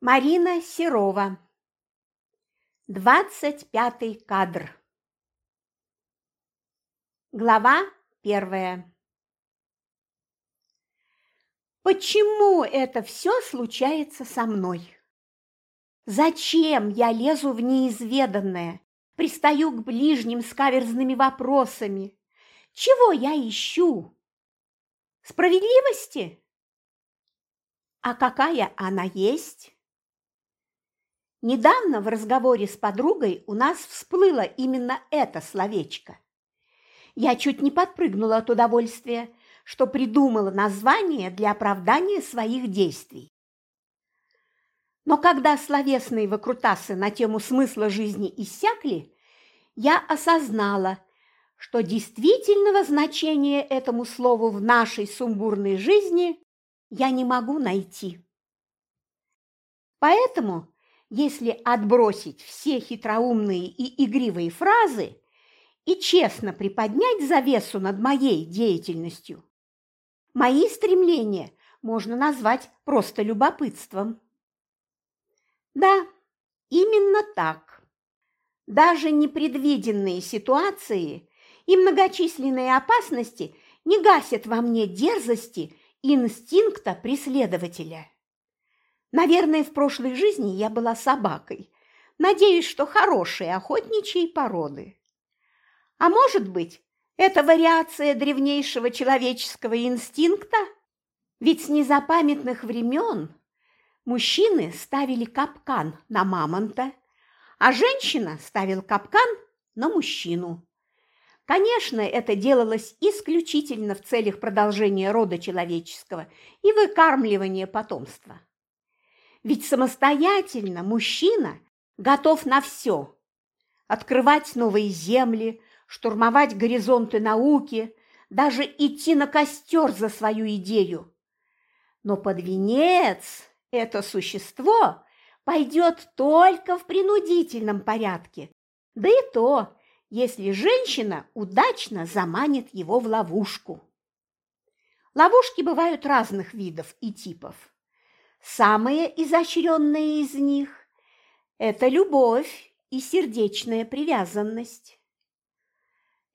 Марина Серова. Двадцать пятый кадр. Глава первая. Почему это все случается со мной? Зачем я лезу в неизведанное, пристаю к ближним с каверзными вопросами? Чего я ищу? Справедливости? А какая она есть? Недавно в разговоре с подругой у нас всплыло именно это словечко. Я чуть не подпрыгнула от удовольствия, что придумала название для оправдания своих действий. Но когда словесные выкрутасы на тему смысла жизни иссякли, я осознала, что действительного значения этому слову в нашей сумбурной жизни я не могу найти. Поэтому если отбросить все хитроумные и игривые фразы и честно приподнять завесу над моей деятельностью, мои стремления можно назвать просто любопытством. Да, именно так. Даже непредвиденные ситуации и многочисленные опасности не гасят во мне дерзости инстинкта преследователя. Наверное, в прошлой жизни я была собакой. Надеюсь, что хорошей охотничьей породы. А может быть, это вариация древнейшего человеческого инстинкта? Ведь с незапамятных времен мужчины ставили капкан на мамонта, а женщина ставила капкан на мужчину. Конечно, это делалось исключительно в целях продолжения рода человеческого и выкармливания потомства. Ведь самостоятельно мужчина готов на все. Открывать новые земли, штурмовать горизонты науки, даже идти на костер за свою идею. Но под венец это существо пойдет только в принудительном порядке, да и то, если женщина удачно заманит его в ловушку. Ловушки бывают разных видов и типов. Самые изощренные из них – это любовь и сердечная привязанность.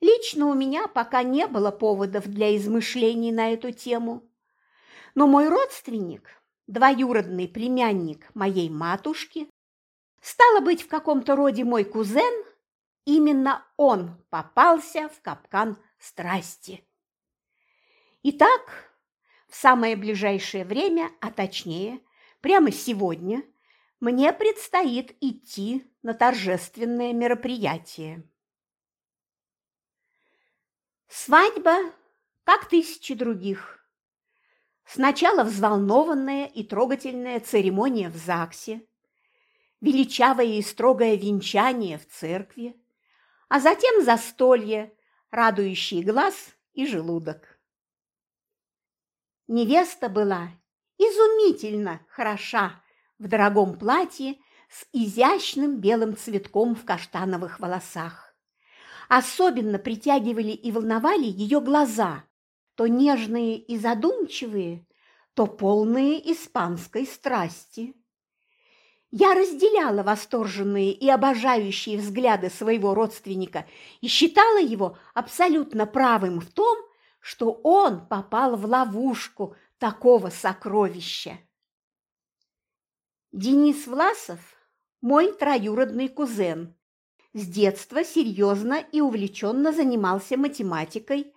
Лично у меня пока не было поводов для измышлений на эту тему, но мой родственник, двоюродный племянник моей матушки, стало быть, в каком-то роде мой кузен, именно он попался в капкан страсти. Итак, в самое ближайшее время, а точнее, прямо сегодня, мне предстоит идти на торжественное мероприятие. Свадьба, как тысячи других. Сначала взволнованная и трогательная церемония в ЗАГСе, величавое и строгое венчание в церкви, а затем застолье, радующий глаз и желудок. Невеста была изумительно хороша в дорогом платье с изящным белым цветком в каштановых волосах. Особенно притягивали и волновали ее глаза, то нежные и задумчивые, то полные испанской страсти. Я разделяла восторженные и обожающие взгляды своего родственника и считала его абсолютно правым в том, что он попал в ловушку такого сокровища. Денис Власов – мой троюродный кузен. С детства серьезно и увлеченно занимался математикой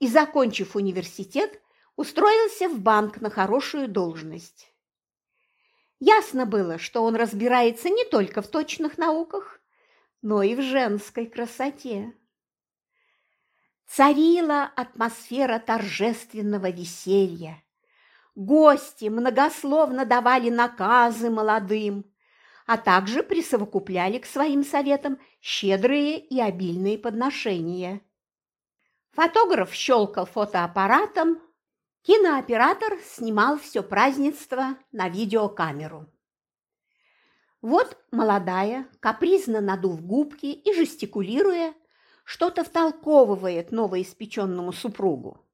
и, закончив университет, устроился в банк на хорошую должность. Ясно было, что он разбирается не только в точных науках, но и в женской красоте. Царила атмосфера торжественного веселья. Гости многословно давали наказы молодым, а также присовокупляли к своим советам щедрые и обильные подношения. Фотограф щелкал фотоаппаратом, кинооператор снимал все празднество на видеокамеру. Вот молодая, капризно надув губки и жестикулируя, что-то втолковывает новоиспеченному супругу.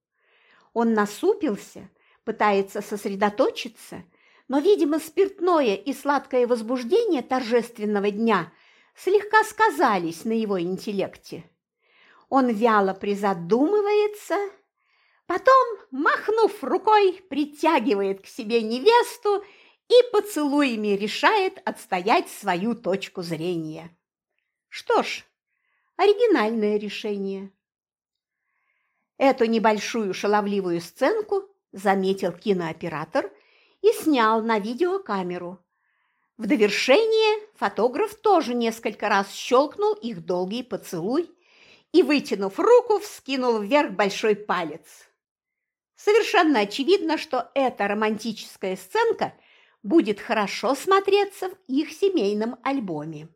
Он насупился, пытается сосредоточиться, но, видимо, спиртное и сладкое возбуждение торжественного дня слегка сказались на его интеллекте. Он вяло призадумывается, потом, махнув рукой, притягивает к себе невесту и поцелуями решает отстоять свою точку зрения. Что ж, оригинальное решение. Эту небольшую шаловливую сценку заметил кинооператор и снял на видеокамеру. В довершение фотограф тоже несколько раз щелкнул их долгий поцелуй и, вытянув руку, вскинул вверх большой палец. Совершенно очевидно, что эта романтическая сценка будет хорошо смотреться в их семейном альбоме.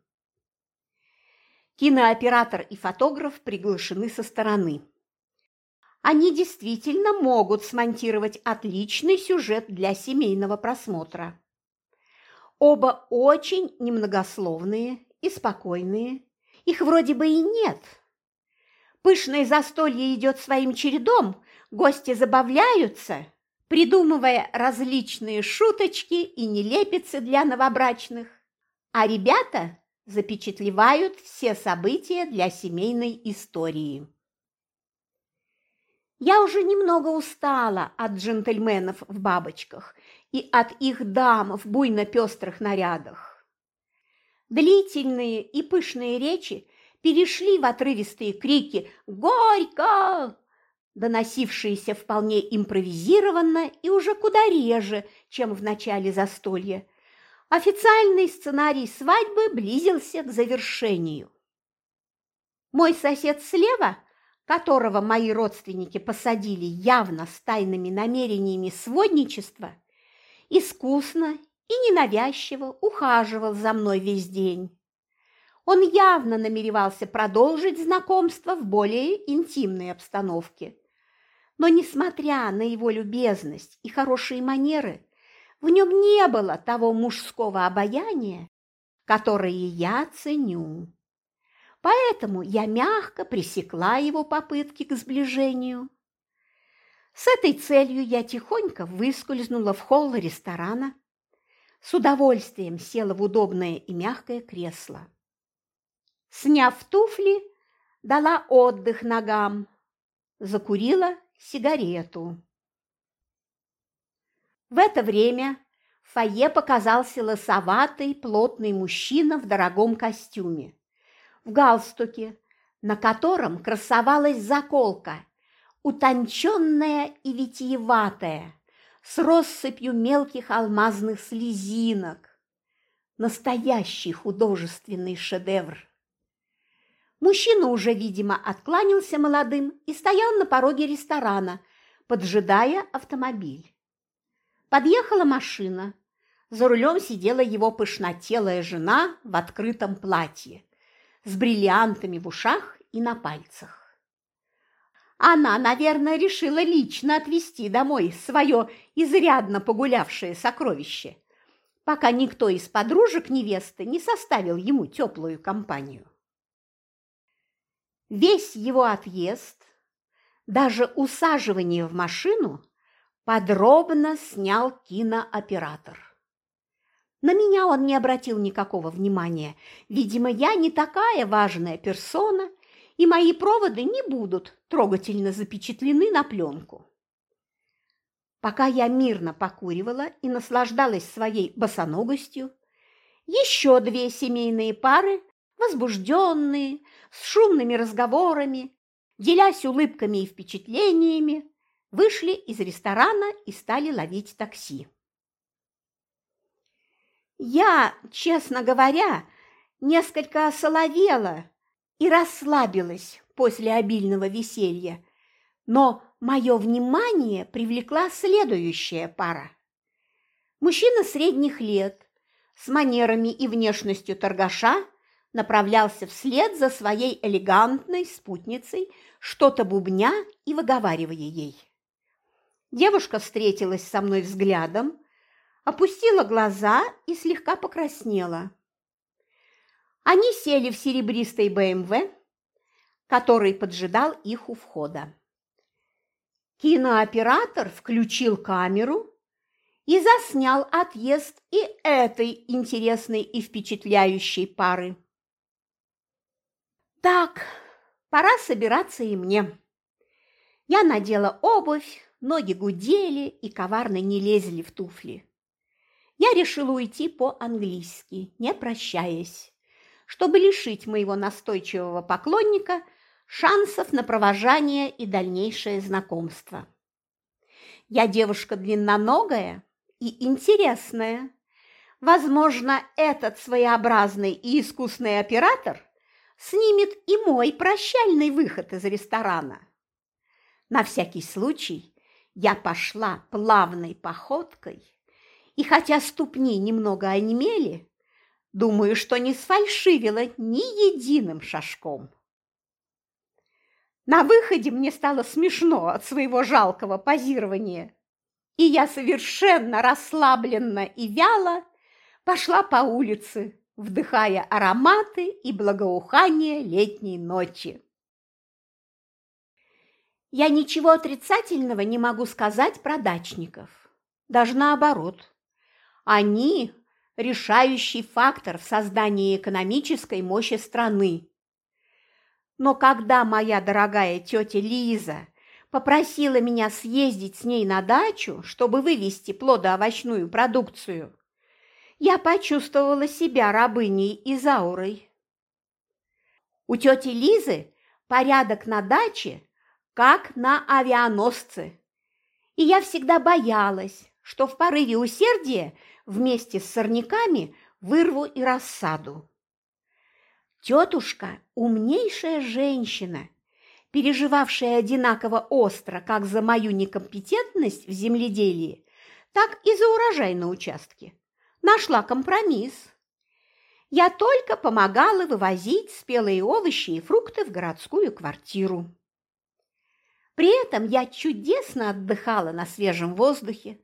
Кинооператор и фотограф приглашены со стороны. Они действительно могут смонтировать отличный сюжет для семейного просмотра. Оба очень немногословные и спокойные. Их вроде бы и нет. Пышное застолье идет своим чередом, гости забавляются, придумывая различные шуточки и нелепицы для новобрачных, а ребята запечатлевают все события для семейной истории. Я уже немного устала от джентльменов в бабочках и от их дам в буйно-пестрых нарядах. Длительные и пышные речи перешли в отрывистые крики «Горько!», доносившиеся вполне импровизированно и уже куда реже, чем в начале застолья. Официальный сценарий свадьбы близился к завершению. Мой сосед слева – которого мои родственники посадили явно с тайными намерениями сводничества, искусно и ненавязчиво ухаживал за мной весь день. Он явно намеревался продолжить знакомство в более интимной обстановке. Но, несмотря на его любезность и хорошие манеры, в нем не было того мужского обаяния, которое я ценю. Поэтому я мягко пресекла его попытки к сближению. С этой целью я тихонько выскользнула в холл ресторана, с удовольствием села в удобное и мягкое кресло. Сняв туфли, дала отдых ногам, закурила сигарету. В это время в фойе показался лосоватый, плотный мужчина в дорогом костюме в галстуке, на котором красовалась заколка, утонченная и витиеватая, с россыпью мелких алмазных слезинок. Настоящий художественный шедевр. Мужчина уже, видимо, откланялся молодым и стоял на пороге ресторана, поджидая автомобиль. Подъехала машина. За рулем сидела его пышнотелая жена в открытом платье с бриллиантами в ушах и на пальцах. Она, наверное, решила лично отвезти домой свое изрядно погулявшее сокровище, пока никто из подружек невесты не составил ему теплую компанию. Весь его отъезд, даже усаживание в машину, подробно снял кинооператор. На меня он не обратил никакого внимания. Видимо, я не такая важная персона, и мои проводы не будут трогательно запечатлены на пленку. Пока я мирно покуривала и наслаждалась своей босоногостью, еще две семейные пары, возбужденные, с шумными разговорами, делясь улыбками и впечатлениями, вышли из ресторана и стали ловить такси. Я, честно говоря, несколько осоловела и расслабилась после обильного веселья, но мое внимание привлекла следующая пара. Мужчина средних лет, с манерами и внешностью торгаша, направлялся вслед за своей элегантной спутницей, что-то бубня и выговаривая ей. Девушка встретилась со мной взглядом, опустила глаза и слегка покраснела. Они сели в серебристый БМВ, который поджидал их у входа. Кинооператор включил камеру и заснял отъезд и этой интересной и впечатляющей пары. Так, пора собираться и мне. Я надела обувь, ноги гудели и коварно не лезли в туфли. Я решила уйти по-английски, не прощаясь, чтобы лишить моего настойчивого поклонника шансов на провожание и дальнейшее знакомство. Я девушка длинноногая и интересная. Возможно, этот своеобразный и искусный оператор снимет и мой прощальный выход из ресторана. На всякий случай я пошла плавной походкой, и хотя ступни немного онемели, думаю, что не сфальшивила ни единым шажком. На выходе мне стало смешно от своего жалкого позирования, и я совершенно расслабленно и вяло пошла по улице, вдыхая ароматы и благоухание летней ночи. Я ничего отрицательного не могу сказать про дачников. Даже наоборот. Они – решающий фактор в создании экономической мощи страны. Но когда моя дорогая тетя Лиза попросила меня съездить с ней на дачу, чтобы вывести плодоовощную продукцию, я почувствовала себя рабыней Изаурой. У тети Лизы порядок на даче как на авианосце. И я всегда боялась, что в порыве усердия вместе с сорняками вырву и рассаду. Тетушка – умнейшая женщина, переживавшая одинаково остро как за мою некомпетентность в земледелии, так и за урожай на участке. Нашла компромисс. Я только помогала вывозить спелые овощи и фрукты в городскую квартиру. При этом я чудесно отдыхала на свежем воздухе,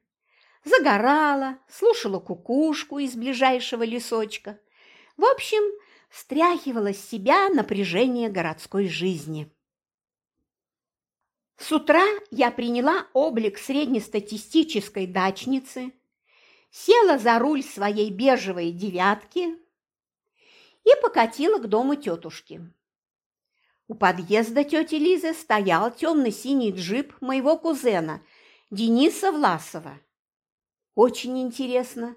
загорала, слушала кукушку из ближайшего лесочка. В общем, стряхивала с себя напряжение городской жизни. С утра я приняла облик среднестатистической дачницы, села за руль своей бежевой девятки и покатила к дому тетушки. У подъезда тети Лизы стоял темно-синий джип моего кузена Дениса Власова. Очень интересно.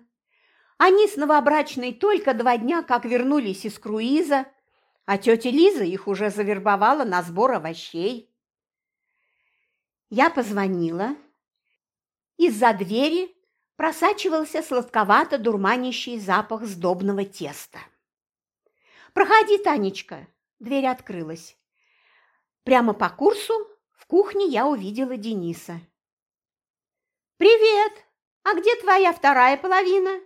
Они с новобрачной только два дня как вернулись из круиза, а тетя Лиза их уже завербовала на сбор овощей. Я позвонила. Из-за двери просачивался сладковато-дурманящий запах сдобного теста. «Проходи, Танечка!» Дверь открылась. Прямо по курсу в кухне я увидела Дениса. «Привет! А где твоя вторая половина?»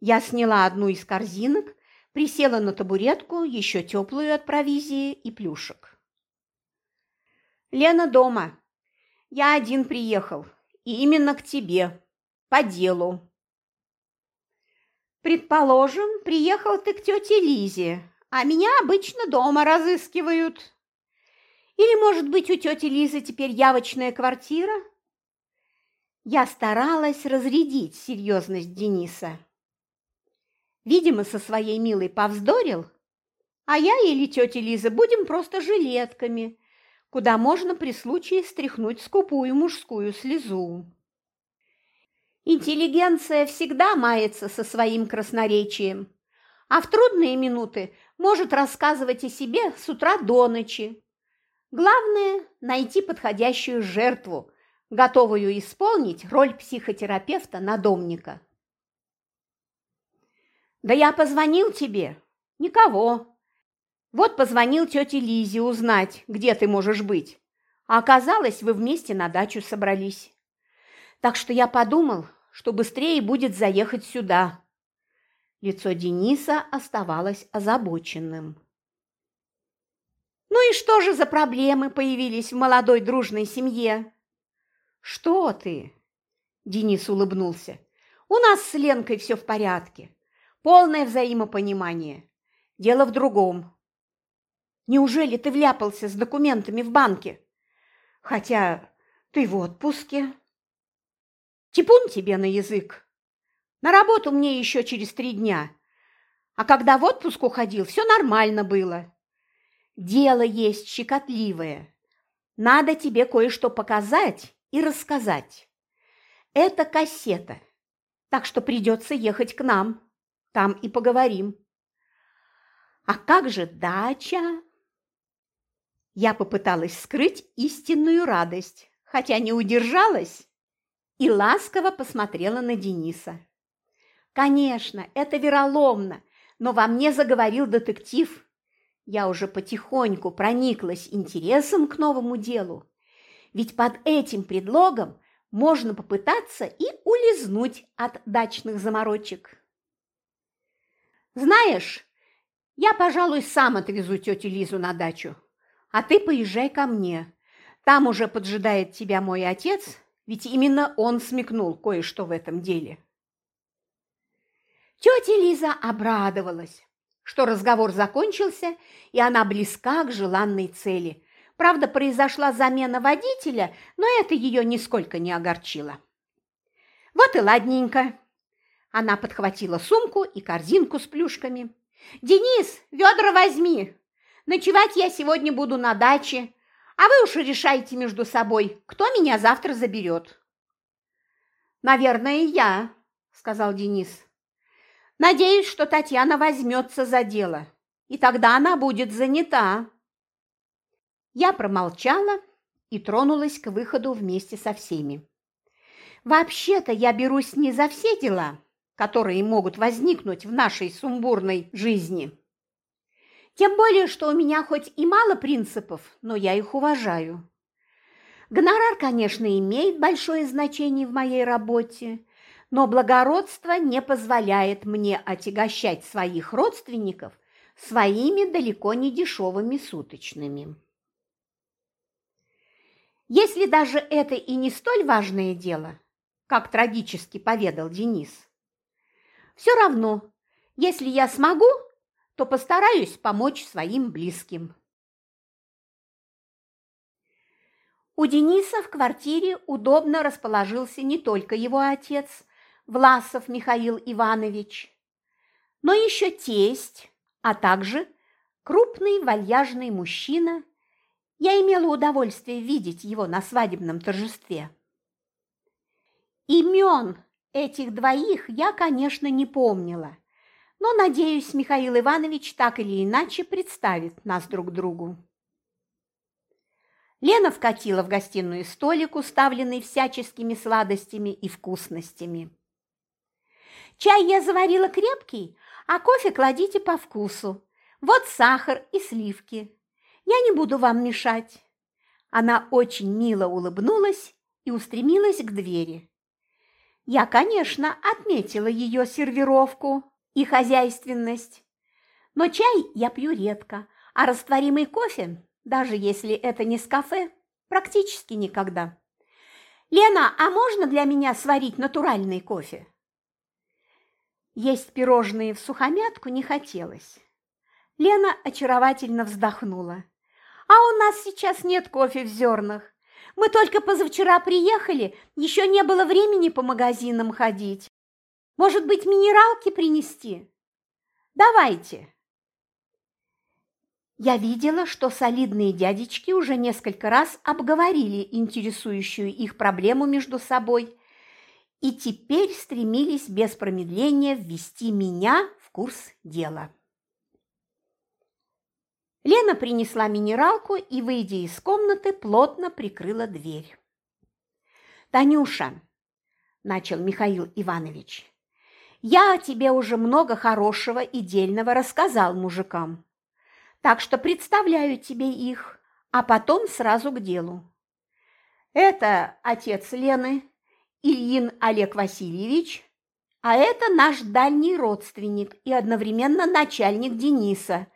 Я сняла одну из корзинок, присела на табуретку, еще теплую от провизии и плюшек. «Лена дома. Я один приехал. И именно к тебе. По делу». «Предположим, приехал ты к тете Лизе, а меня обычно дома разыскивают», или, может быть, у тети Лизы теперь явочная квартира? Я старалась разрядить серьезность Дениса. Видимо, со своей милой повздорил, а я или тетя Лиза будем просто жилетками, куда можно при случае стряхнуть скупую мужскую слезу. Интеллигенция всегда мается со своим красноречием, а в трудные минуты может рассказывать о себе с утра до ночи, Главное – найти подходящую жертву, готовую исполнить роль психотерапевта-надомника. «Да я позвонил тебе. Никого. Вот позвонил тете Лизе узнать, где ты можешь быть. А оказалось, вы вместе на дачу собрались. Так что я подумал, что быстрее будет заехать сюда». Лицо Дениса оставалось озабоченным. Ну и что же за проблемы появились в молодой дружной семье? Что ты? Денис улыбнулся. У нас с Ленкой все в порядке. Полное взаимопонимание. Дело в другом. Неужели ты вляпался с документами в банке? Хотя ты в отпуске. Типун тебе на язык. На работу мне еще через три дня. А когда в отпуск уходил, все нормально было. Дело есть щекотливое. Надо тебе кое-что показать и рассказать. Это кассета, так что придется ехать к нам. Там и поговорим. А как же дача? Я попыталась скрыть истинную радость, хотя не удержалась и ласково посмотрела на Дениса. Конечно, это вероломно, но во мне заговорил детектив. Я уже потихоньку прониклась интересом к новому делу. Ведь под этим предлогом можно попытаться и улизнуть от дачных заморочек. Знаешь, я, пожалуй, сам отвезу тетю Лизу на дачу, а ты поезжай ко мне. Там уже поджидает тебя мой отец, ведь именно он смекнул кое-что в этом деле. Тетя Лиза обрадовалась, что разговор закончился, и она близка к желанной цели. Правда, произошла замена водителя, но это ее нисколько не огорчило. Вот и ладненько. Она подхватила сумку и корзинку с плюшками. «Денис, ведра возьми! Ночевать я сегодня буду на даче, а вы уж решайте между собой, кто меня завтра заберет». «Наверное, я», – сказал Денис. «Надеюсь, что Татьяна возьмется за дело, и тогда она будет занята». Я промолчала и тронулась к выходу вместе со всеми. Вообще-то я берусь не за все дела, которые могут возникнуть в нашей сумбурной жизни. Тем более, что у меня хоть и мало принципов, но я их уважаю. Гонорар, конечно, имеет большое значение в моей работе, но благородство не позволяет мне отягощать своих родственников своими далеко не дешевыми суточными. Если даже это и не столь важное дело, как трагически поведал Денис, все равно, если я смогу, то постараюсь помочь своим близким. У Дениса в квартире удобно расположился не только его отец, Власов Михаил Иванович, но еще тесть, а также крупный вальяжный мужчина. Я имела удовольствие видеть его на свадебном торжестве. Имен этих двоих я, конечно, не помнила, но, надеюсь, Михаил Иванович так или иначе представит нас друг другу. Лена вкатила в гостиную столик, уставленный всяческими сладостями и вкусностями. «Чай я заварила крепкий, а кофе кладите по вкусу. Вот сахар и сливки. Я не буду вам мешать». Она очень мило улыбнулась и устремилась к двери. Я, конечно, отметила ее сервировку и хозяйственность. Но чай я пью редко, а растворимый кофе, даже если это не с кафе, практически никогда. «Лена, а можно для меня сварить натуральный кофе?» Есть пирожные в сухомятку не хотелось. Лена очаровательно вздохнула. «А у нас сейчас нет кофе в зернах. Мы только позавчера приехали, еще не было времени по магазинам ходить. Может быть, минералки принести? Давайте. Я видела, что солидные дядечки уже несколько раз обговорили интересующую их проблему между собой и теперь стремились без промедления ввести меня в курс дела. Лена принесла минералку и, выйдя из комнаты, плотно прикрыла дверь. «Танюша», – начал Михаил Иванович, я о тебе уже много хорошего и дельного рассказал мужикам. Так что представляю тебе их, а потом сразу к делу. Это отец Лены, Ильин Олег Васильевич, а это наш дальний родственник и одновременно начальник Дениса,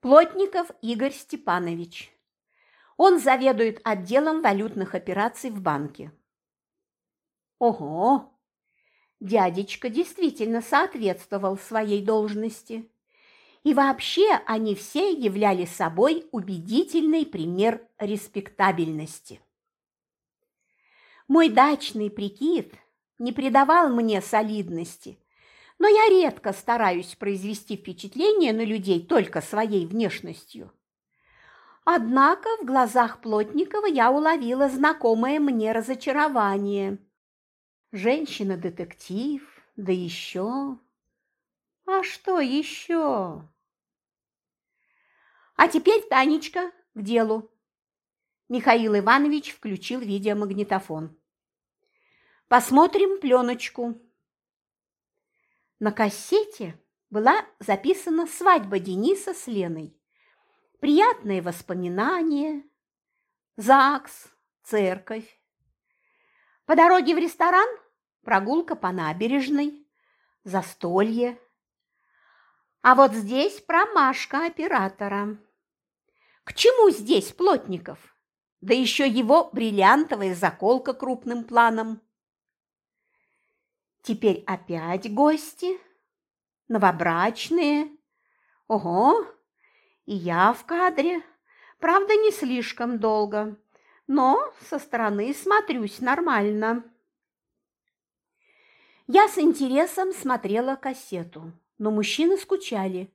Плотников Игорь Степанович. Он заведует отделом валютных операций в банке. Ого! Дядечка действительно соответствовал своей должности. И вообще они все являли собой убедительный пример респектабельности. Мой дачный прикид не придавал мне солидности, но я редко стараюсь произвести впечатление на людей только своей внешностью. Однако в глазах Плотникова я уловила знакомое мне разочарование. Женщина-детектив, да еще... А что еще? А теперь, Танечка, к делу. Михаил Иванович включил видеомагнитофон. Посмотрим пленочку. На кассете была записана свадьба Дениса с Леной. Приятные воспоминания, ЗАГС, церковь. По дороге в ресторан прогулка по набережной, застолье. А вот здесь промашка оператора. К чему здесь Плотников? Да еще его бриллиантовая заколка крупным планом. Теперь опять гости, новобрачные. Ого, и я в кадре. Правда, не слишком долго, но со стороны смотрюсь нормально. Я с интересом смотрела кассету, но мужчины скучали,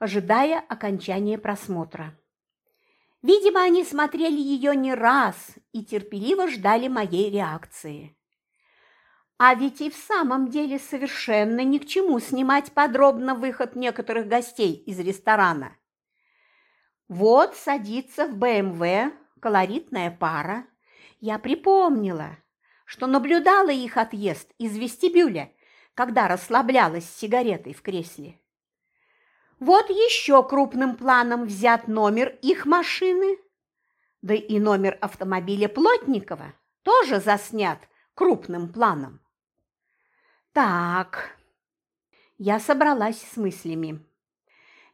ожидая окончания просмотра. Видимо, они смотрели ее не раз и терпеливо ждали моей реакции. А ведь и в самом деле совершенно ни к чему снимать подробно выход некоторых гостей из ресторана. Вот садится в БМВ колоритная пара. Я припомнила, что наблюдала их отъезд из вестибюля, когда расслаблялась сигаретой в кресле. Вот еще крупным планом взят номер их машины, да и номер автомобиля Плотникова тоже заснят крупным планом. Так, я собралась с мыслями.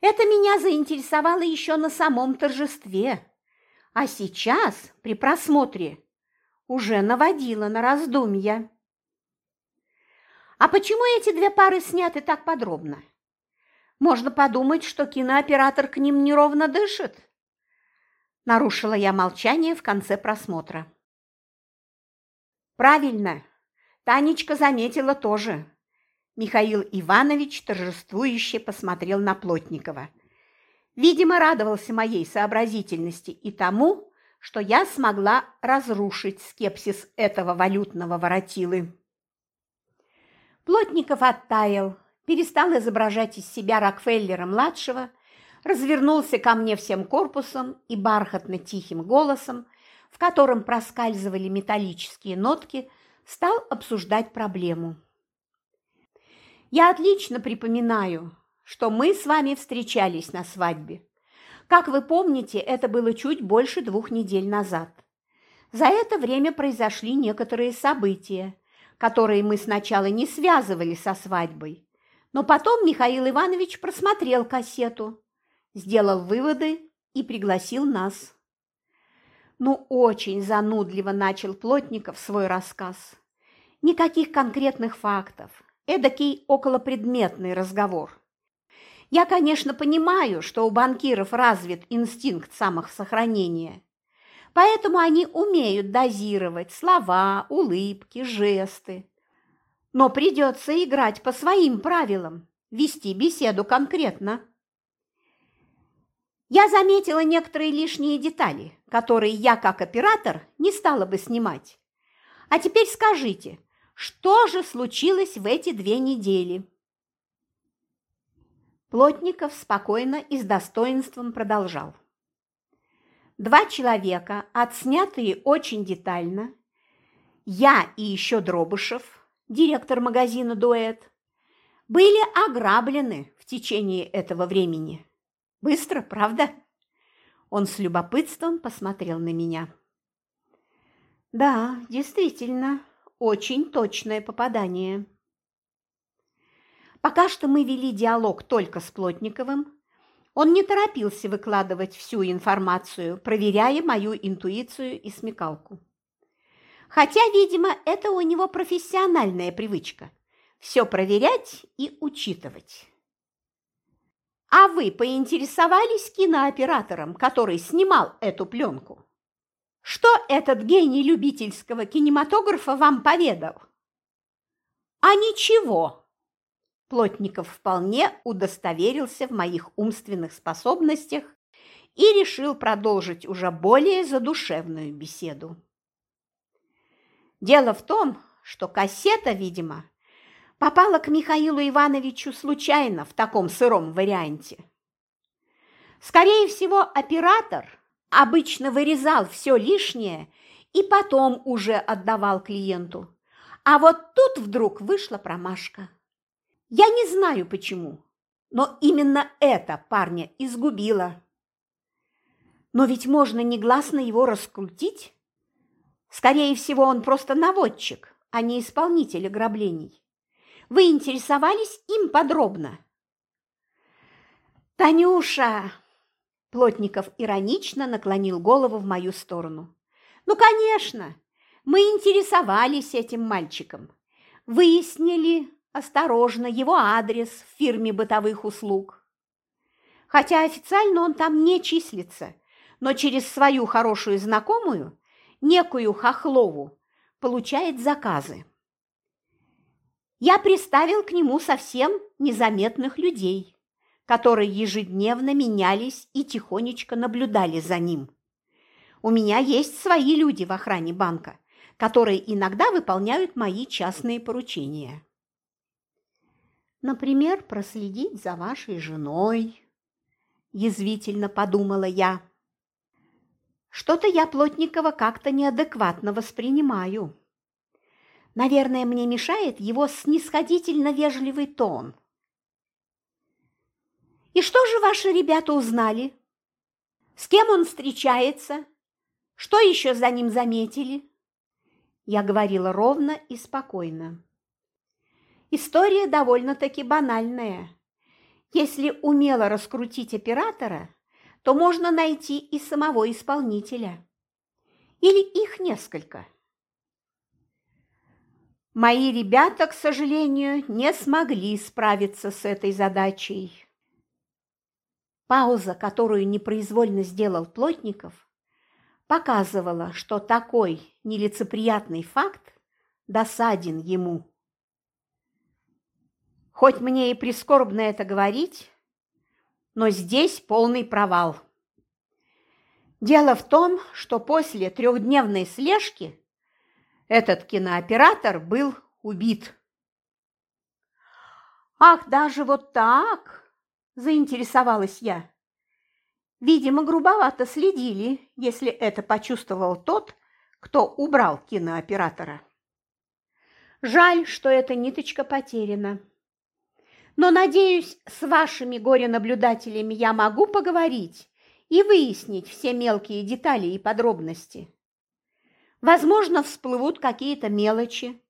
Это меня заинтересовало еще на самом торжестве, а сейчас, при просмотре, уже наводило на раздумья. А почему эти две пары сняты так подробно? Можно подумать, что кинооператор к ним неровно дышит. Нарушила я молчание в конце просмотра. Правильно, Танечка заметила тоже. Михаил Иванович торжествующе посмотрел на Плотникова. Видимо, радовался моей сообразительности и тому, что я смогла разрушить скепсис этого валютного воротилы. Плотников оттаял, перестал изображать из себя Рокфеллера-младшего, развернулся ко мне всем корпусом и бархатно-тихим голосом, в котором проскальзывали металлические нотки, стал обсуждать проблему. Я отлично припоминаю, что мы с вами встречались на свадьбе. Как вы помните, это было чуть больше двух недель назад. За это время произошли некоторые события, которые мы сначала не связывали со свадьбой. Но потом Михаил Иванович просмотрел кассету, сделал выводы и пригласил нас. Ну, очень занудливо начал Плотников свой рассказ. Никаких конкретных фактов, эдакий околопредметный разговор. Я, конечно, понимаю, что у банкиров развит инстинкт самосохранения, поэтому они умеют дозировать слова, улыбки, жесты. Но придется играть по своим правилам, вести беседу конкретно. Я заметила некоторые лишние детали, которые я, как оператор, не стала бы снимать. А теперь скажите, что же случилось в эти две недели? Плотников спокойно и с достоинством продолжал. Два человека, отснятые очень детально, я и еще Дробышев, директор магазина «Дуэт», были ограблены в течение этого времени. Быстро, правда? Он с любопытством посмотрел на меня. Да, действительно, очень точное попадание. Пока что мы вели диалог только с Плотниковым. Он не торопился выкладывать всю информацию, проверяя мою интуицию и смекалку. Хотя, видимо, это у него профессиональная привычка – все проверять и учитывать. А вы поинтересовались кинооператором, который снимал эту пленку? Что этот гений любительского кинематографа вам поведал? А ничего. Плотников вполне удостоверился в моих умственных способностях и решил продолжить уже более задушевную беседу. Дело в том, что кассета, видимо, попала к Михаилу Ивановичу случайно в таком сыром варианте. Скорее всего, оператор обычно вырезал все лишнее и потом уже отдавал клиенту. А вот тут вдруг вышла промашка. Я не знаю почему, но именно это парня изгубило. Но ведь можно негласно его раскрутить. Скорее всего, он просто наводчик, а не исполнитель ограблений. Вы интересовались им подробно? «Танюша!» Плотников иронично наклонил голову в мою сторону. «Ну, конечно! Мы интересовались этим мальчиком. Выяснили осторожно его адрес в фирме бытовых услуг. Хотя официально он там не числится, но через свою хорошую знакомую, некую Хохлову, получает заказы. Я приставил к нему совсем незаметных людей, которые ежедневно менялись и тихонечко наблюдали за ним. У меня есть свои люди в охране банка, которые иногда выполняют мои частные поручения. Например, проследить за вашей женой, язвительно подумала я. Что-то я Плотникова как-то неадекватно воспринимаю. Наверное, мне мешает его снисходительно вежливый тон. И что же ваши ребята узнали? С кем он встречается? Что еще за ним заметили? Я говорила ровно и спокойно. История довольно-таки банальная. Если умело раскрутить оператора, то можно найти и самого исполнителя. Или их несколько. Мои ребята, к сожалению, не смогли справиться с этой задачей. Пауза, которую непроизвольно сделал Плотников, показывала, что такой нелицеприятный факт досаден ему. Хоть мне и прискорбно это говорить, но здесь полный провал. Дело в том, что после трехдневной слежки этот кинооператор был убит. «Ах, даже вот так!» – заинтересовалась я. Видимо, грубовато следили, если это почувствовал тот, кто убрал кинооператора. Жаль, что эта ниточка потеряна. Но, надеюсь, с вашими горе-наблюдателями я могу поговорить и выяснить все мелкие детали и подробности. Возможно, всплывут какие-то мелочи,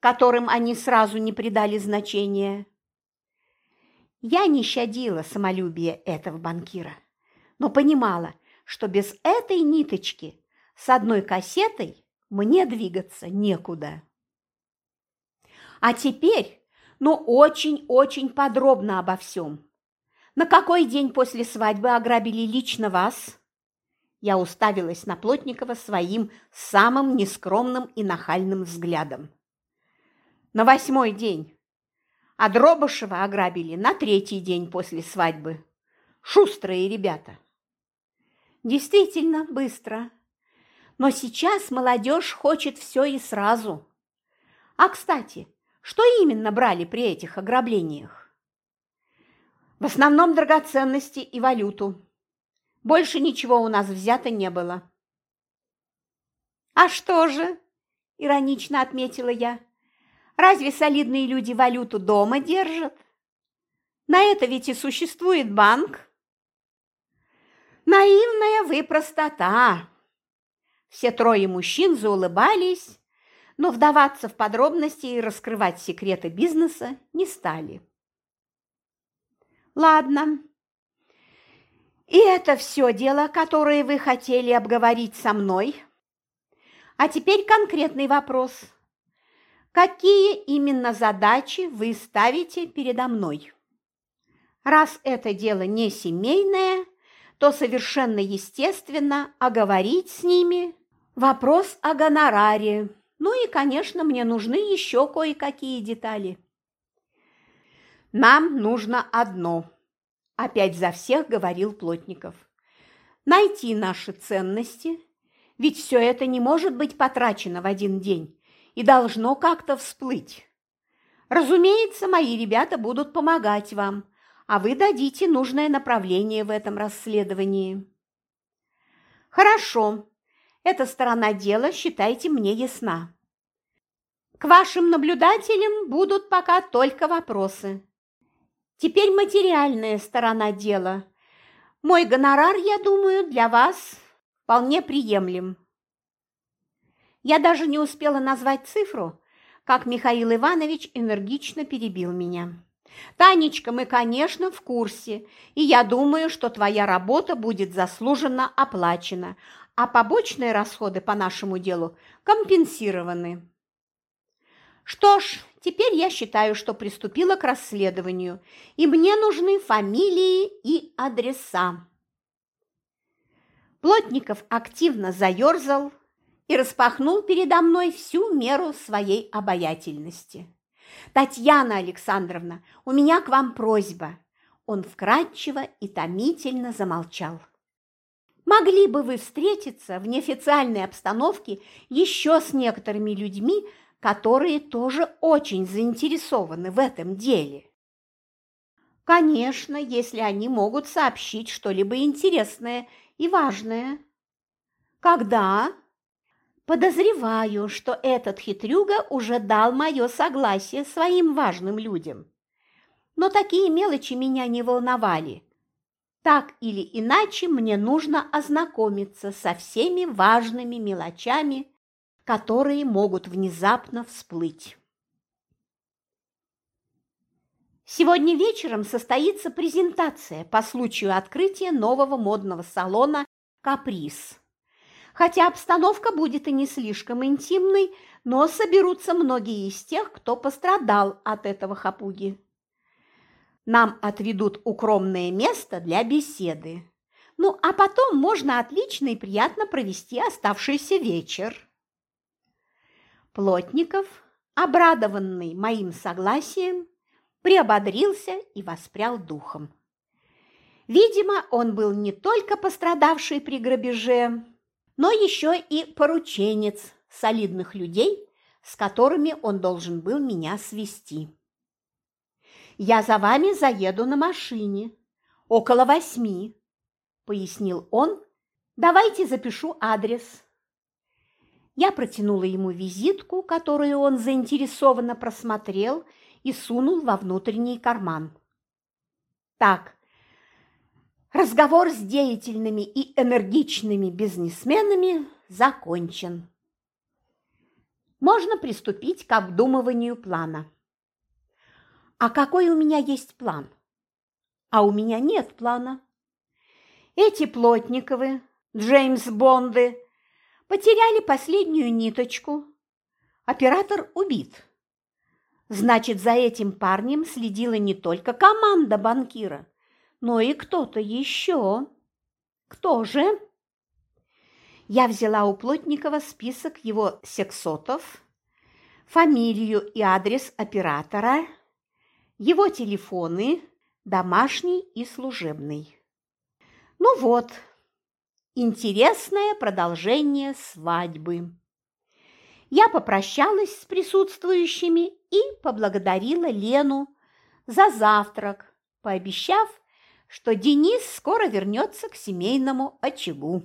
которым они сразу не придали значения. Я не щадила самолюбие этого банкира, но понимала, что без этой ниточки с одной кассетой мне двигаться некуда. А теперь, ну очень-очень подробно обо всем. На какой день после свадьбы ограбили лично вас? Я уставилась на Плотникова своим самым нескромным и нахальным взглядом. На восьмой день. А Дробышева ограбили на третий день после свадьбы. Шустрые ребята. Действительно быстро. Но сейчас молодежь хочет все и сразу. А, кстати, что именно брали при этих ограблениях? В основном драгоценности и валюту. Больше ничего у нас взято не было. «А что же?» – иронично отметила я. «Разве солидные люди валюту дома держат? На это ведь и существует банк». «Наивная вы простота!» Все трое мужчин заулыбались, но вдаваться в подробности и раскрывать секреты бизнеса не стали. «Ладно, и это все дело, которое вы хотели обговорить со мной. А теперь конкретный вопрос. Какие именно задачи вы ставите передо мной? Раз это дело не семейное, то совершенно естественно оговорить с ними Вопрос о гонораре. Ну и, конечно, мне нужны еще кое-какие детали. Нам нужно одно, опять за всех говорил Плотников. Найти наши ценности, ведь все это не может быть потрачено в один день и должно как-то всплыть. Разумеется, мои ребята будут помогать вам, а вы дадите нужное направление в этом расследовании. Хорошо, эта сторона дела, считайте, мне ясна. К вашим наблюдателям будут пока только вопросы. Теперь материальная сторона дела. Мой гонорар, я думаю, для вас вполне приемлем. Я даже не успела назвать цифру, как Михаил Иванович энергично перебил меня. «Танечка, мы, конечно, в курсе, и я думаю, что твоя работа будет заслуженно оплачена, а побочные расходы по нашему делу компенсированы». Что ж, теперь я считаю, что приступила к расследованию, и мне нужны фамилии и адреса. Плотников активно заерзал, и распахнул передо мной всю меру своей обаятельности. «Татьяна Александровна, у меня к вам просьба!» Он вкрадчиво и томительно замолчал. «Могли бы вы встретиться в неофициальной обстановке еще с некоторыми людьми, которые тоже очень заинтересованы в этом деле?» «Конечно, если они могут сообщить что-либо интересное и важное». «Когда?» Подозреваю, что этот хитрюга уже дал мое согласие своим важным людям. Но такие мелочи меня не волновали. Так или иначе мне нужно ознакомиться со всеми важными мелочами, которые могут внезапно всплыть. Сегодня вечером состоится презентация по случаю открытия нового модного салона «Каприз». Хотя обстановка будет и не слишком интимной, но соберутся многие из тех, кто пострадал от этого хапуги. Нам отведут укромное место для беседы. Ну, а потом можно отлично и приятно провести оставшийся вечер. Плотников, обрадованный моим согласием, приободрился и воспрял духом. Видимо, он был не только пострадавший при грабеже, но еще и порученец солидных людей, с которыми он должен был меня свести. «Я за вами заеду на машине. Около восьми», – пояснил он. «Давайте запишу адрес». Я протянула ему визитку, которую он заинтересованно просмотрел и сунул во внутренний карман. «Так, Разговор с деятельными и энергичными бизнесменами закончен. Можно приступить к обдумыванию плана. А какой у меня есть план? А у меня нет плана. Эти Плотниковы, Джеймс Бонды потеряли последнюю ниточку. Оператор убит. Значит, за этим парнем следила не только команда банкира, но и кто-то еще. Кто же? Я взяла у Плотникова список его сексотов, фамилию и адрес оператора, его телефоны, домашний и служебный. Ну вот, интересное продолжение свадьбы. Я попрощалась с присутствующими и поблагодарила Лену за завтрак, пообещав, что Денис скоро вернется к семейному очагу.